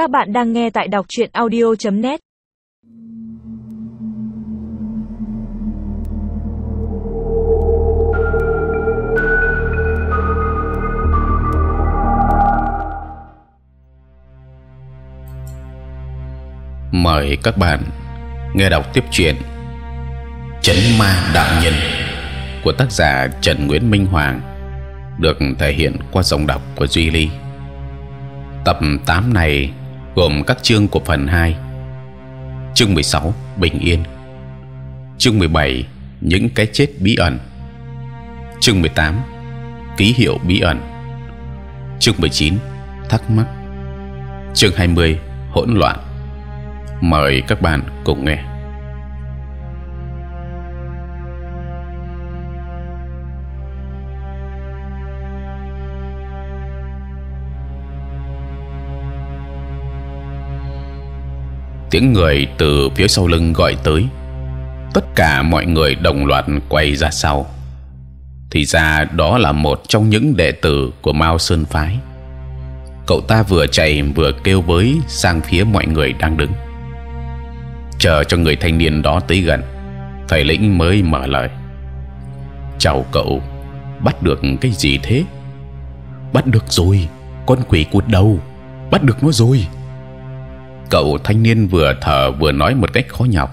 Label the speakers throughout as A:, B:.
A: Các bạn đang nghe tại đọc truyện audio.net.
B: Mời các bạn nghe đọc tiếp chuyện Chấn Ma Đạo Nhân của tác giả Trần Nguyễn Minh Hoàng, được thể hiện qua giọng đọc của Duy Ly. Tập 8 này gồm các chương của phần 2 chương 16 bình yên. Chương 17 những cái chết bí ẩn. Chương 18 ký hiệu bí ẩn. Chương 19 thắc mắc. Chương 20 hỗn loạn. Mời các bạn cùng nghe. Tiếng người từ phía sau lưng gọi tới. Tất cả mọi người đồng loạt quay ra sau. Thì ra đó là một trong những đệ tử của Mao Sơn phái. Cậu ta vừa chạy vừa kêu với sang phía mọi người đang đứng. Chờ cho người thanh niên đó tới gần, thầy lĩnh mới mở lời. Chào cậu, bắt được cái gì thế? Bắt được rồi, con quỷ cụt đầu, bắt được nó rồi cậu thanh niên vừa thở vừa nói một cách khó nhọc.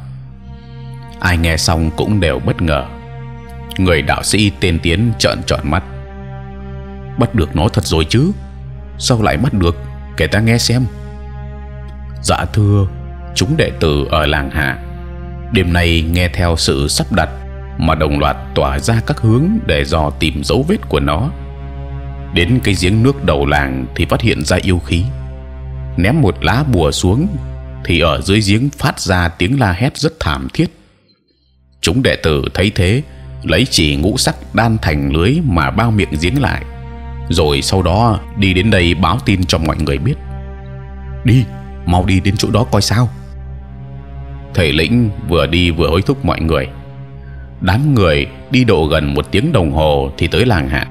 B: Ai nghe xong cũng đều bất ngờ. Người đạo sĩ tên tiến trợn tròn mắt. Bắt được nó thật rồi chứ? Sao lại bắt được? Kể ta nghe xem. Dạ thưa, chúng đệ tử ở làng hạ, đêm nay nghe theo sự sắp đặt mà đồng loạt tỏa ra các hướng để dò tìm dấu vết của nó. Đến cái giếng nước đầu làng thì phát hiện ra yêu khí ném một lá bùa xuống, thì ở dưới giếng phát ra tiếng la hét rất thảm thiết. Chúng đệ tử thấy thế, lấy chỉ ngũ sắc đan thành lưới mà bao miệng giếng lại, rồi sau đó đi đến đây báo tin cho mọi người biết. Đi, mau đi đến chỗ đó coi sao. Thầy lĩnh vừa đi vừa hối thúc mọi người. Đám người đi độ gần một tiếng đồng hồ thì tới làng hạ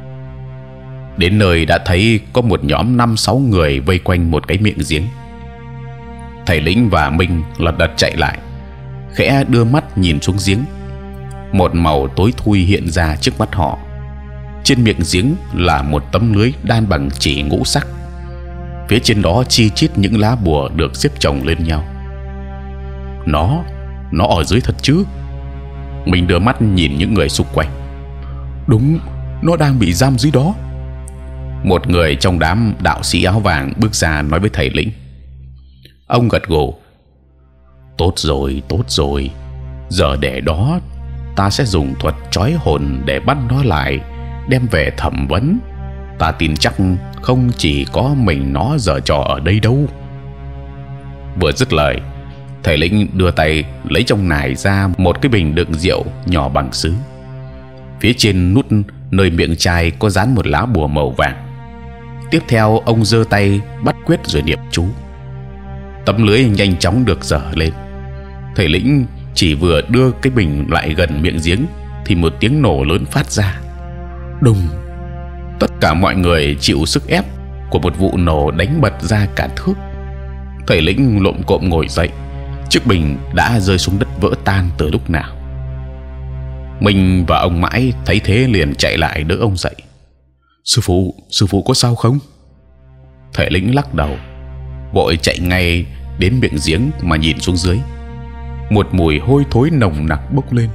B: đến nơi đã thấy có một nhóm năm sáu người vây quanh một cái miệng giếng. Thầy lĩnh và minh lật đật chạy lại, khẽ đưa mắt nhìn xuống giếng. Một màu tối thui hiện ra trước mắt họ. Trên miệng giếng là một tấm lưới đan bằng chỉ ngũ sắc. Phía trên đó chi chít những lá bùa được xếp chồng lên nhau. Nó nó ở dưới thật chứ? Mình đưa mắt nhìn những người xung quanh. Đúng, nó đang bị giam dưới đó một người trong đám đạo sĩ áo vàng bước ra nói với thầy lĩnh. Ông gật gù. Tốt rồi tốt rồi. Giờ để đó, ta sẽ dùng thuật trói hồn để bắt nó lại, đem về thẩm vấn. Ta tin chắc không chỉ có mình nó giờ trò ở đây đâu. Vừa dứt lời, thầy lĩnh đưa tay lấy trong nải ra một cái bình đựng rượu nhỏ bằng sứ. Phía trên nút nơi miệng chai có dán một lá bùa màu vàng tiếp theo, ông giơ tay bắt quyết rồi niệm chú. Tấm lưới nhanh chóng được dở lên. Thầy lĩnh chỉ vừa đưa cái bình lại gần miệng giếng thì một tiếng nổ lớn phát ra. Đùng! Tất cả mọi người chịu sức ép của một vụ nổ đánh bật ra cả thước. Thầy lĩnh lộm cộm ngồi dậy. Chiếc bình đã rơi xuống đất vỡ tan từ lúc nào. Mình và ông mãi thấy thế liền chạy lại đỡ ông dậy sư phụ sư phụ có sao không? Thầy lĩnh lắc đầu. Vội chạy ngay đến miệng giếng mà nhìn xuống dưới. Một mùi hôi thối nồng nặc bốc lên.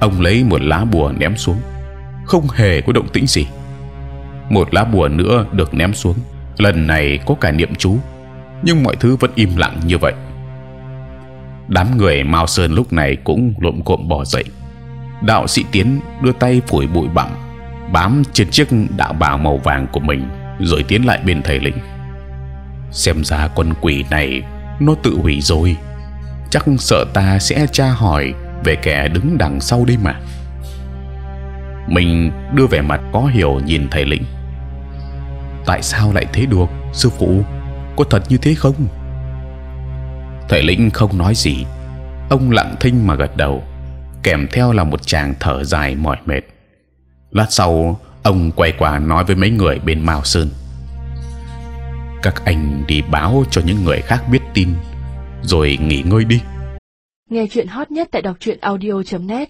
B: Ông lấy một lá bùa ném xuống. Không hề có động tĩnh gì. Một lá bùa nữa được ném xuống. Lần này có cả niệm chú, nhưng mọi thứ vẫn im lặng như vậy. Đám người mao sơn lúc này cũng lộm cộm bò dậy. Đạo sĩ tiến đưa tay phủi bụi bặm bám trên chiếc đạo bào màu vàng của mình, rồi tiến lại bên thầy lĩnh. Xem ra con quỷ này, nó tự hủy rồi. Chắc sợ ta sẽ tra hỏi về kẻ đứng đằng sau đây mà. Mình đưa vẻ mặt có hiểu nhìn thầy lĩnh. Tại sao lại thế được, sư phụ? Có thật như thế không? Thầy lĩnh không nói gì. Ông lặng thinh mà gật đầu, kèm theo là một tràng thở dài mỏi mệt lát sau, ông quay qua nói với mấy người bên mao sơn. Các anh đi báo cho những người khác biết tin, rồi nghỉ ngơi đi.
C: Nghe chuyện hot nhất tại đọc truyện audio.net